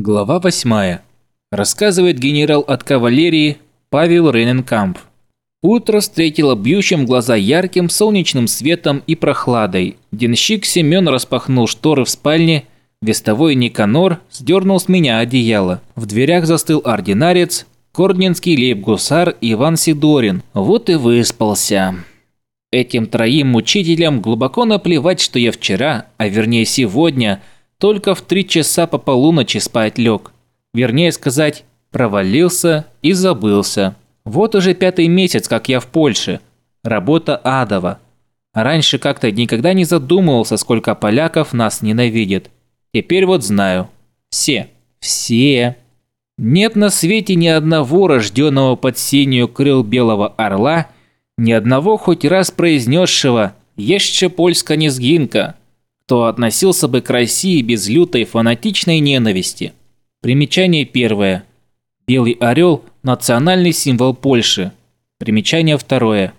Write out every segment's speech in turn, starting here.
Глава 8. Рассказывает генерал от кавалерии Павел Рейненкамп. Утро встретило бьющим глаза ярким солнечным светом и прохладой. Денщик Семен распахнул шторы в спальне, вестовой Никанор сдернул с меня одеяло. В дверях застыл ординарец, кордненский лейб-гусар Иван Сидорин. Вот и выспался. Этим троим мучителям глубоко наплевать, что я вчера, а вернее сегодня – только в три часа по полуночи спать лег. Вернее сказать, провалился и забылся. Вот уже пятый месяц, как я в Польше. Работа адова. Раньше как-то никогда не задумывался, сколько поляков нас ненавидит. Теперь вот знаю. Все. Все. Нет на свете ни одного рожденного под синюю крыл белого орла, ни одного хоть раз произнесшего «Еще польска не сгинка», кто относился бы к России без лютой фанатичной ненависти. Примечание первое. Белый орел – национальный символ Польши. Примечание второе.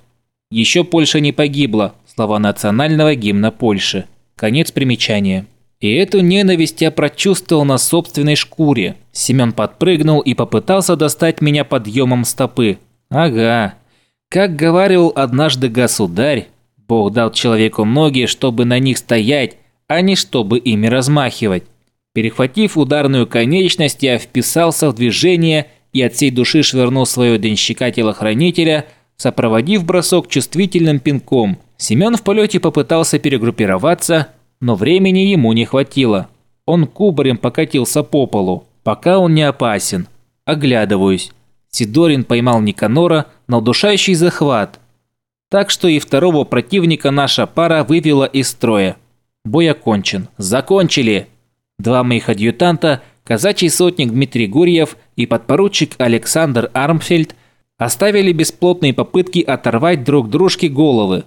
Еще Польша не погибла. Слова национального гимна Польши. Конец примечания. И эту ненависть я прочувствовал на собственной шкуре. Семен подпрыгнул и попытался достать меня подъемом стопы. Ага. Как говорил однажды государь, Бог дал человеку ноги, чтобы на них стоять, а не чтобы ими размахивать. Перехватив ударную конечность, я вписался в движение и от всей души швырнул своего денщика-телохранителя, сопроводив бросок чувствительным пинком. Семен в полете попытался перегруппироваться, но времени ему не хватило. Он кубарем покатился по полу. Пока он не опасен. Оглядываюсь. Сидорин поймал Никанора на удушающий захват, так что и второго противника наша пара вывела из строя. Бой окончен. Закончили! Два моих адъютанта, казачий сотник Дмитрий Гурьев и подпоручик Александр Армфельд оставили бесплотные попытки оторвать друг дружке головы.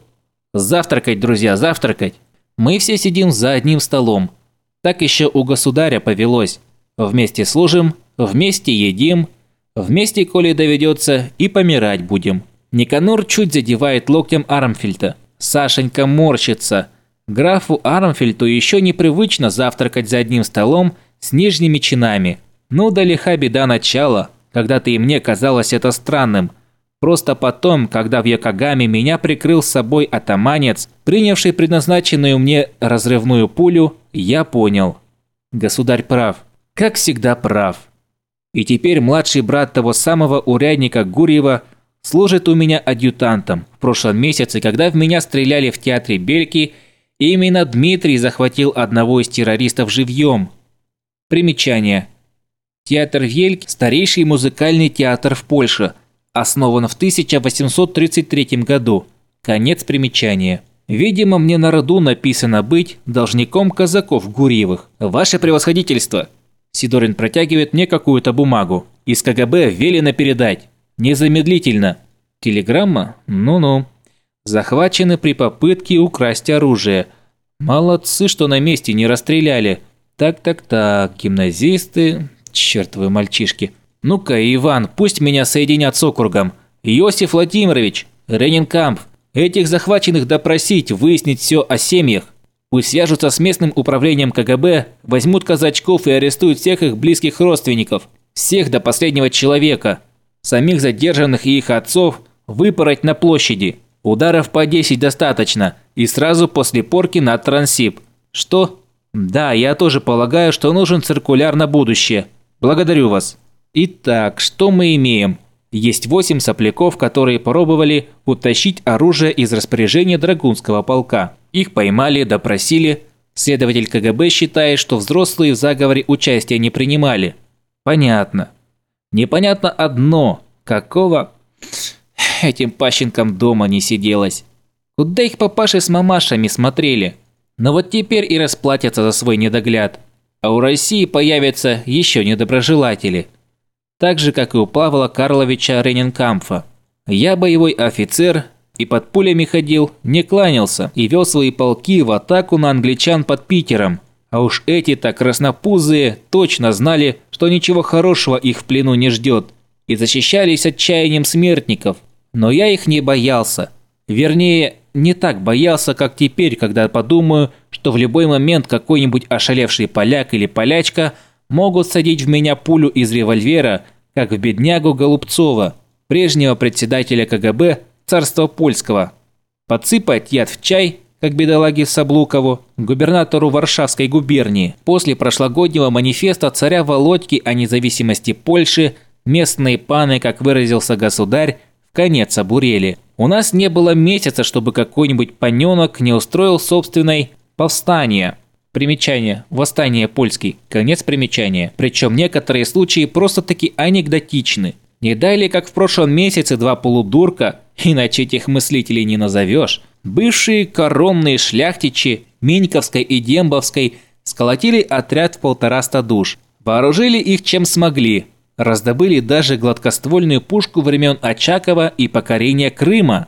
Завтракать, друзья, завтракать! Мы все сидим за одним столом. Так еще у государя повелось. Вместе служим, вместе едим, вместе, коли доведется, и помирать будем. Никанор чуть задевает локтем Армфельта. Сашенька морщится. Графу Армфельту еще непривычно завтракать за одним столом с нижними чинами. Ну да лиха беда начала, когда-то и мне казалось это странным. Просто потом, когда в Якогаме меня прикрыл с собой атаманец, принявший предназначенную мне разрывную пулю, я понял. Государь прав. Как всегда прав. И теперь младший брат того самого урядника Гурьева – служит у меня адъютантом. В прошлом месяце, когда в меня стреляли в театре Бельки, именно Дмитрий захватил одного из террористов живьем. Примечание. Театр Вельк – старейший музыкальный театр в Польше, основан в 1833 году. Конец примечания. Видимо, мне на роду написано быть должником казаков Гурьевых. Ваше превосходительство. Сидорин протягивает мне какую-то бумагу. Из КГБ велено передать. Незамедлительно. Телеграмма? Ну-ну. Захвачены при попытке украсть оружие. Молодцы, что на месте не расстреляли. Так-так-так, гимназисты, чертовы мальчишки. Ну-ка, Иван, пусть меня соединят с округом. Иосиф Владимирович, Ренинкамп, этих захваченных допросить, выяснить все о семьях. Пусть свяжутся с местным управлением КГБ, возьмут казачков и арестуют всех их близких родственников. Всех до последнего человека самих задержанных и их отцов выпороть на площади. Ударов по 10 достаточно, и сразу после порки на Трансип. Что? Да, я тоже полагаю, что нужен циркуляр на будущее. Благодарю вас. Итак, что мы имеем? Есть восемь сопляков, которые пробовали утащить оружие из распоряжения Драгунского полка. Их поймали, допросили. Следователь КГБ считает, что взрослые в заговоре участия не принимали. Понятно. Непонятно одно, какого этим пащенкам дома не сиделось. Куда их папаши с мамашами смотрели? Но вот теперь и расплатятся за свой недогляд. А у России появятся еще недоброжелатели. Так же, как и у Павла Карловича Рененкамфа. Я боевой офицер и под пулями ходил, не кланялся и вел свои полки в атаку на англичан под Питером – а уж эти-то краснопузые точно знали, что ничего хорошего их в плену не ждет, и защищались отчаянием смертников. Но я их не боялся. Вернее, не так боялся, как теперь, когда подумаю, что в любой момент какой-нибудь ошалевший поляк или полячка могут садить в меня пулю из револьвера, как в беднягу Голубцова, прежнего председателя КГБ царства польского. Подсыпать яд в чай, как бедолаге Саблукову, губернатору Варшавской губернии. После прошлогоднего манифеста царя Володьки о независимости Польши местные паны, как выразился государь, конец обурели. У нас не было месяца, чтобы какой-нибудь паненок не устроил собственной повстание. Примечание. Восстание польский. Конец примечания. Причем некоторые случаи просто-таки анекдотичны. Не далее, как в прошлом месяце два полудурка, иначе этих мыслителей не назовешь, бывшие коронные шляхтичи Миньковской и Дембовской сколотили отряд в полтораста душ. Вооружили их чем смогли. Раздобыли даже гладкоствольную пушку времен Очакова и покорения Крыма.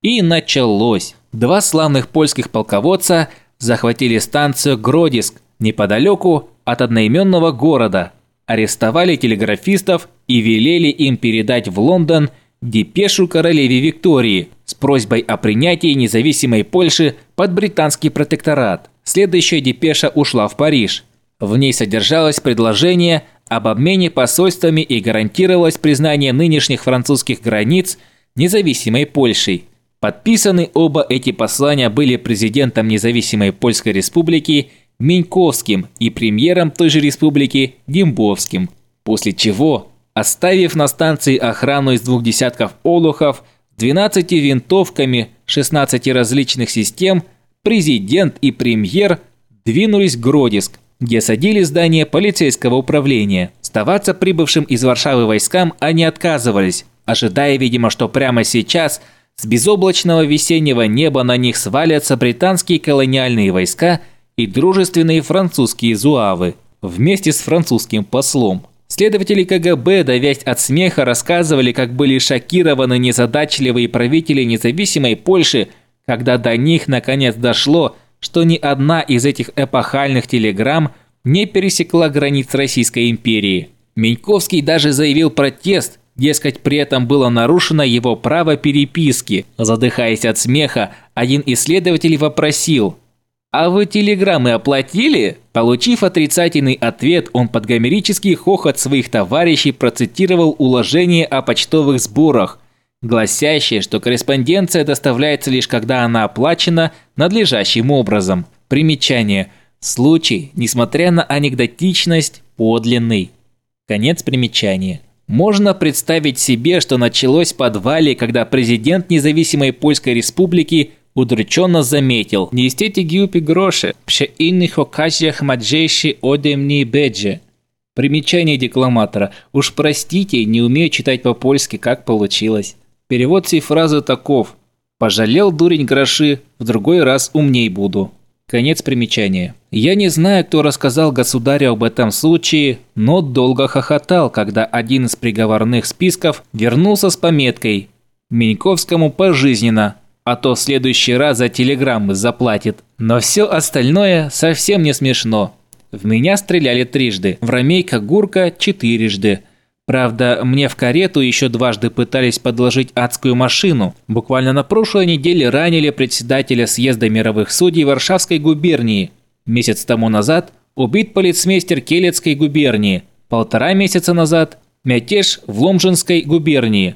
И началось. Два славных польских полководца захватили станцию Гродиск неподалеку от одноименного города, арестовали телеграфистов и велели им передать в Лондон депешу королеве Виктории с просьбой о принятии независимой Польши под британский протекторат. Следующая депеша ушла в Париж. В ней содержалось предложение об обмене посольствами и гарантировалось признание нынешних французских границ независимой Польшей. Подписаны оба эти послания были президентом независимой Польской Республики Миньковским и премьером той же республики Дембовским, после чего, оставив на станции охрану из двух десятков олухов, 12 винтовками 16 различных систем, президент и премьер двинулись в Гродиск, где садили здание полицейского управления. Оставаться прибывшим из Варшавы войскам они отказывались, ожидая, видимо, что прямо сейчас – с безоблачного весеннего неба на них свалятся британские колониальные войска и дружественные французские зуавы вместе с французским послом. Следователи КГБ, давясь от смеха, рассказывали, как были шокированы незадачливые правители независимой Польши, когда до них наконец дошло, что ни одна из этих эпохальных телеграмм не пересекла границ Российской империи. Меньковский даже заявил протест Дескать, при этом было нарушено его право переписки. Задыхаясь от смеха, один исследователь вопросил «А вы телеграммы оплатили?» Получив отрицательный ответ, он под гомерический хохот своих товарищей процитировал уложение о почтовых сборах, гласящее, что корреспонденция доставляется лишь когда она оплачена надлежащим образом. Примечание. Случай, несмотря на анекдотичность, подлинный. Конец примечания. Можно представить себе, что началось в подвале, когда президент независимой Польской Республики удрученно заметил «Не истете гиупи гроши, пше инных оказиях маджейши одемни бедже». Примечание декламатора. Уж простите, не умею читать по-польски, как получилось. Перевод всей фразы таков. «Пожалел дурень гроши, в другой раз умней буду». Конец примечания. Я не знаю, кто рассказал государю об этом случае, но долго хохотал, когда один из приговорных списков вернулся с пометкой «Меньковскому пожизненно», а то в следующий раз за телеграммы заплатит. Но все остальное совсем не смешно. В меня стреляли трижды, в Ромейка Гурка четырежды, Правда, мне в карету еще дважды пытались подложить адскую машину. Буквально на прошлой неделе ранили председателя съезда мировых судей Варшавской губернии. Месяц тому назад убит полицмейстер Келецкой губернии. Полтора месяца назад мятеж в Ломжинской губернии.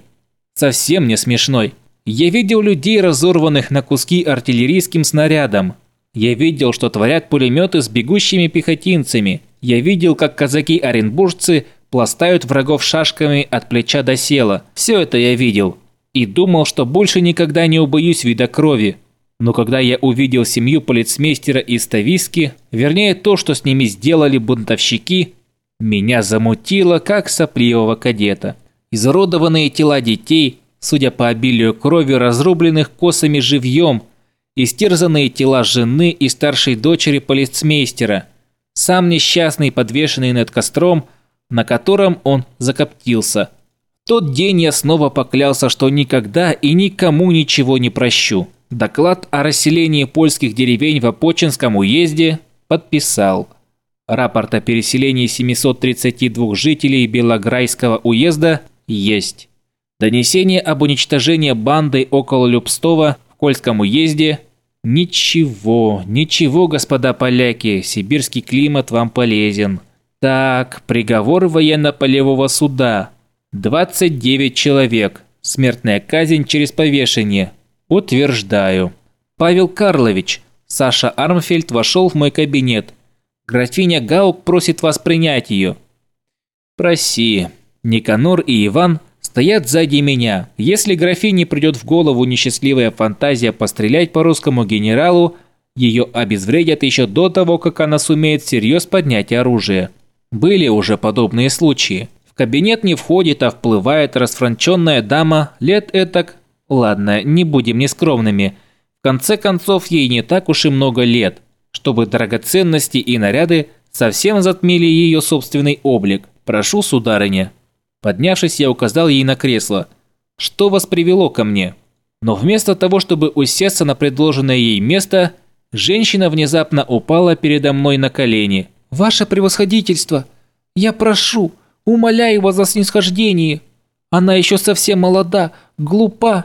Совсем не смешной. Я видел людей, разорванных на куски артиллерийским снарядом. Я видел, что творят пулеметы с бегущими пехотинцами. Я видел, как казаки-оренбуржцы пластают врагов шашками от плеча до села. Все это я видел. И думал, что больше никогда не убоюсь вида крови. Но когда я увидел семью полицмейстера из Тависки, вернее то, что с ними сделали бунтовщики, меня замутило, как сопливого кадета. Изуродованные тела детей, судя по обилию крови, разрубленных косами живьем, истерзанные тела жены и старшей дочери полицмейстера, сам несчастный, подвешенный над костром, на котором он закоптился. Тот день я снова поклялся, что никогда и никому ничего не прощу. Доклад о расселении польских деревень в Апочинском уезде подписал. Рапорт о переселении 732 жителей Белограйского уезда есть. Донесение об уничтожении банды около Любстова в Кольском уезде Ничего, ничего, господа поляки, сибирский климат вам полезен. Так, приговор военно-полевого суда. 29 человек. Смертная казнь через повешение. Утверждаю. Павел Карлович, Саша Армфельд вошел в мой кабинет. Графиня Гаук просит вас принять ее. Проси. Никанор и Иван стоят сзади меня. Если графине придет в голову несчастливая фантазия пострелять по русскому генералу, ее обезвредят еще до того, как она сумеет всерьез поднять оружие. Были уже подобные случаи. В кабинет не входит, а вплывает расфранченная дама лет этак... Ладно, не будем нескромными. В конце концов, ей не так уж и много лет, чтобы драгоценности и наряды совсем затмили ее собственный облик. Прошу, сударыня. Поднявшись, я указал ей на кресло. Что вас привело ко мне? Но вместо того, чтобы усесться на предложенное ей место, женщина внезапно упала передо мной на колени. «Ваше превосходительство! Я прошу, умоляю вас за снисхождение! Она еще совсем молода, глупа.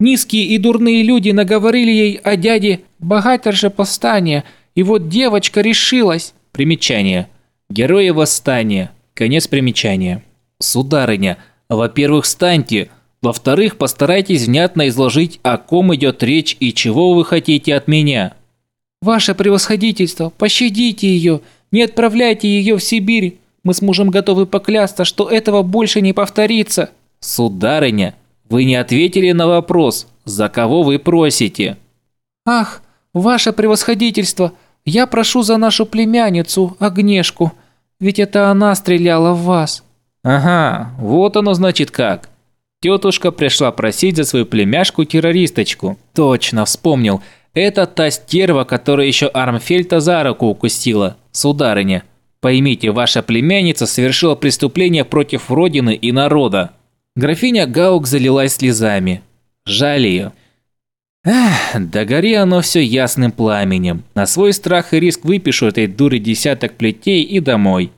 Низкие и дурные люди наговорили ей о дяде богатырше восстания, и вот девочка решилась». Примечание. Герои восстания. Конец примечания. Сударыня, во-первых, станьте. Во-вторых, постарайтесь внятно изложить, о ком идет речь и чего вы хотите от меня. Ваше превосходительство, пощадите ее, не отправляйте ее в Сибирь. Мы с мужем готовы поклясться, что этого больше не повторится. Сударыня, вы не ответили на вопрос, за кого вы просите. Ах, ваше превосходительство, я прошу за нашу племянницу, Агнешку. Ведь это она стреляла в вас». «Ага, вот оно значит как». Тетушка пришла просить за свою племяшку-террористочку. Точно, вспомнил. Это та стерва, которая еще Армфельта за руку укусила. Сударыня, поймите, ваша племянница совершила преступление против Родины и народа. Графиня Гаук залилась слезами. Жаль ее. Эх, да гори оно все ясным пламенем. На свой страх и риск выпишу этой дуре десяток плетей и домой.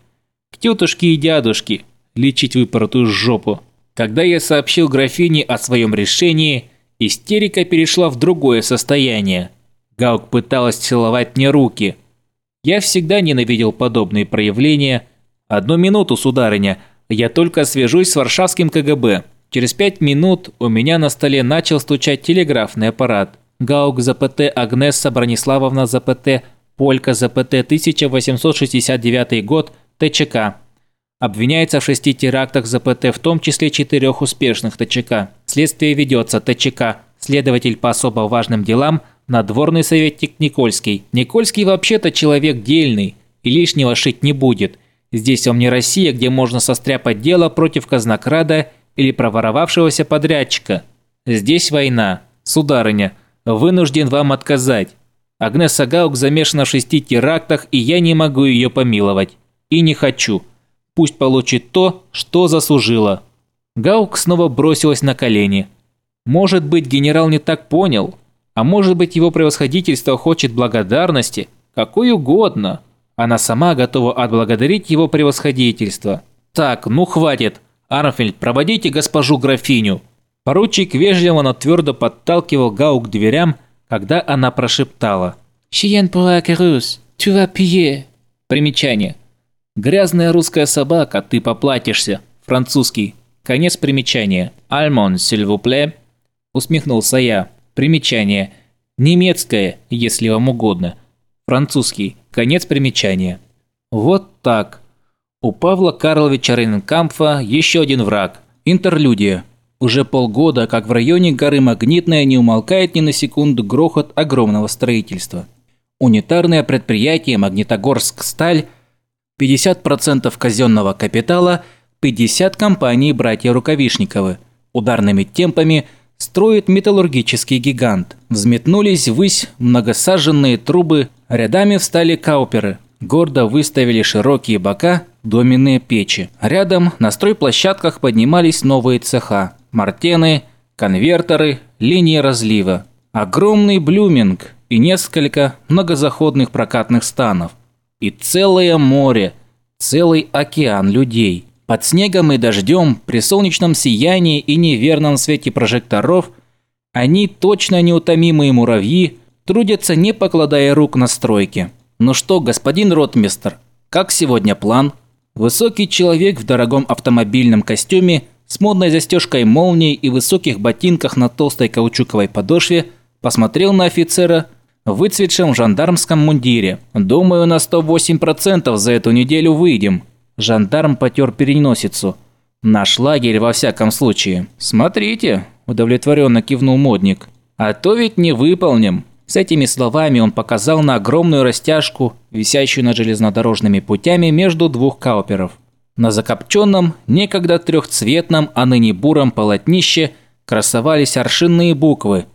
К тетушке и дядушке. Лечить выпоротую жопу. Когда я сообщил графине о своем решении, истерика перешла в другое состояние. Гаук пыталась целовать мне руки. Я всегда ненавидел подобные проявления. Одну минуту, сударыня, я только свяжусь с варшавским КГБ. Через пять минут у меня на столе начал стучать телеграфный аппарат. Гаук ЗПТ Агнесса Брониславовна ЗПТ Полька ЗПТ 1869 год ТЧК. Обвиняется в шести терактах ЗПТ, в том числе четырех успешных ТЧК. Следствие ведется ТЧК. Следователь по особо важным делам надворный советник Никольский. Никольский вообще-то человек дельный и лишнего шить не будет. Здесь вам не Россия, где можно состряпать дело против казнокрада или проворовавшегося подрядчика. Здесь война. Сударыня, вынужден вам отказать. Агнеса Гаук замешана в шести терактах, и я не могу ее помиловать. И не хочу. Пусть получит то, что заслужила. Гаук снова бросилась на колени. Может быть, генерал не так понял, а может быть, его превосходительство хочет благодарности, какой угодно. Она сама готова отблагодарить его превосходительство. Так, ну хватит. Армфельд, проводите госпожу графиню. Поручик вежливо, но твердо подталкивал Гау к дверям, когда она прошептала. «Chien pour la carus, tu vas payer». Примечание. «Грязная русская собака, ты поплатишься». Французский. Конец примечания. «Альмон, plaît». Усмехнулся я. Примечание. Немецкое, если вам угодно. Французский. Конец примечания. Вот так. У Павла Карловича Рейнкампфа еще один враг – интерлюдия. Уже полгода, как в районе горы Магнитная не умолкает ни на секунду грохот огромного строительства. Унитарное предприятие «Магнитогорск-Сталь» 50% казенного капитала, 50 компаний братья Рукавишниковы. Ударными темпами строит металлургический гигант. Взметнулись ввысь многосаженные трубы, рядами встали кауперы – гордо выставили широкие бока доменные печи. Рядом на стройплощадках поднимались новые цеха – мартены, конвертеры, линии разлива. Огромный блюминг и несколько многозаходных прокатных станов. И целое море, целый океан людей. Под снегом и дождем, при солнечном сиянии и неверном свете прожекторов, они, точно неутомимые муравьи, трудятся не покладая рук на стройке. «Ну что, господин ротмистр, как сегодня план?» Высокий человек в дорогом автомобильном костюме с модной застежкой молнии и высоких ботинках на толстой каучуковой подошве посмотрел на офицера в выцветшем жандармском мундире. «Думаю, на 108% за эту неделю выйдем». Жандарм потер переносицу. «Наш лагерь во всяком случае». «Смотрите», – удовлетворенно кивнул модник. «А то ведь не выполним». С этими словами он показал на огромную растяжку, висящую над железнодорожными путями между двух кауперов. На закопченном, некогда трехцветном, а ныне буром полотнище красовались аршинные буквы.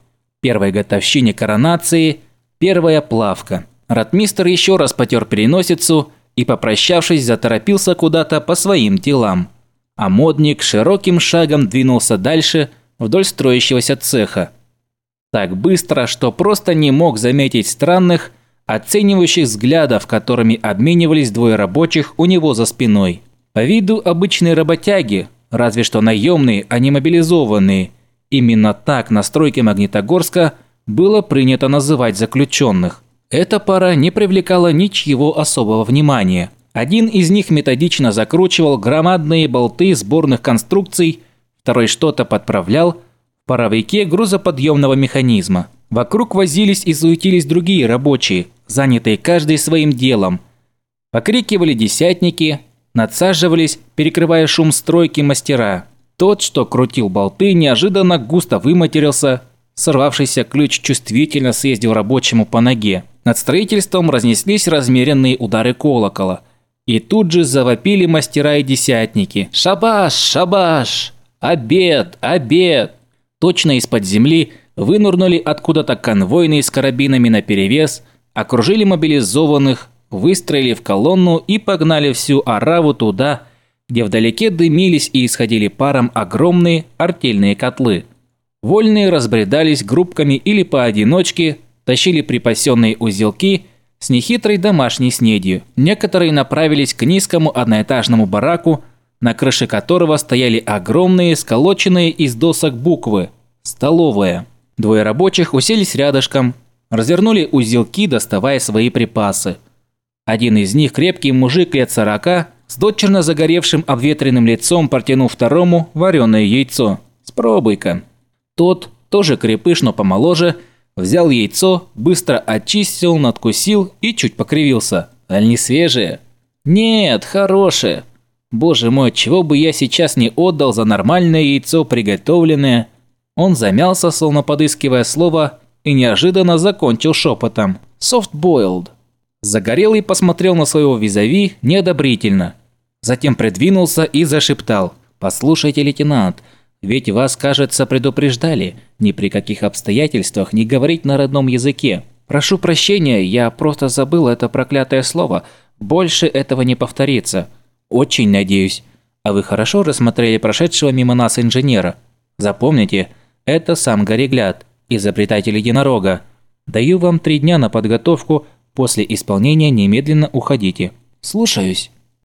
Первой годовщине коронации, первая плавка. Ратмистр еще раз потер переносицу и, попрощавшись, заторопился куда-то по своим делам. А модник широким шагом двинулся дальше вдоль строящегося цеха. Так быстро, что просто не мог заметить странных, оценивающих взглядов, которыми обменивались двое рабочих у него за спиной. По виду обычные работяги, разве что наемные, а не мобилизованные. Именно так на стройке Магнитогорска было принято называть заключенных. Эта пара не привлекала ничего особого внимания. Один из них методично закручивал громадные болты сборных конструкций, второй что-то подправлял – паровике грузоподъемного механизма. Вокруг возились и суетились другие рабочие, занятые каждый своим делом. Покрикивали десятники, надсаживались, перекрывая шум стройки мастера. Тот, что крутил болты, неожиданно густо выматерился, сорвавшийся ключ чувствительно съездил рабочему по ноге. Над строительством разнеслись размеренные удары колокола. И тут же завопили мастера и десятники. «Шабаш! Шабаш! Обед! Обед!» Точно из-под земли вынурнули откуда-то конвойные с карабинами наперевес, окружили мобилизованных, выстроили в колонну и погнали всю ораву туда, где вдалеке дымились и исходили паром огромные артельные котлы. Вольные разбредались группками или поодиночке, тащили припасенные узелки с нехитрой домашней снедью. Некоторые направились к низкому одноэтажному бараку, на крыше которого стояли огромные, сколоченные из досок буквы «Столовая». Двое рабочих уселись рядышком, развернули узелки, доставая свои припасы. Один из них, крепкий мужик лет сорока, с дочерно загоревшим обветренным лицом протянул второму вареное яйцо. «Спробуй-ка». Тот, тоже крепыш, но помоложе, взял яйцо, быстро очистил, надкусил и чуть покривился. «Аль не свежее?» «Нет, хорошее. Боже мой, чего бы я сейчас не отдал за нормальное яйцо, приготовленное. Он замялся, словно подыскивая слово, и неожиданно закончил шепотом. «Soft-boiled». Загорелый посмотрел на своего визави неодобрительно. Затем придвинулся и зашептал. «Послушайте, лейтенант, ведь вас, кажется, предупреждали. Ни при каких обстоятельствах не говорить на родном языке. Прошу прощения, я просто забыл это проклятое слово. Больше этого не повторится. Очень надеюсь. А вы хорошо рассмотрели прошедшего мимо нас инженера? Запомните, это сам Горегляд, изобретатель единорога. Даю вам три дня на подготовку, после исполнения немедленно уходите. Слушаюсь.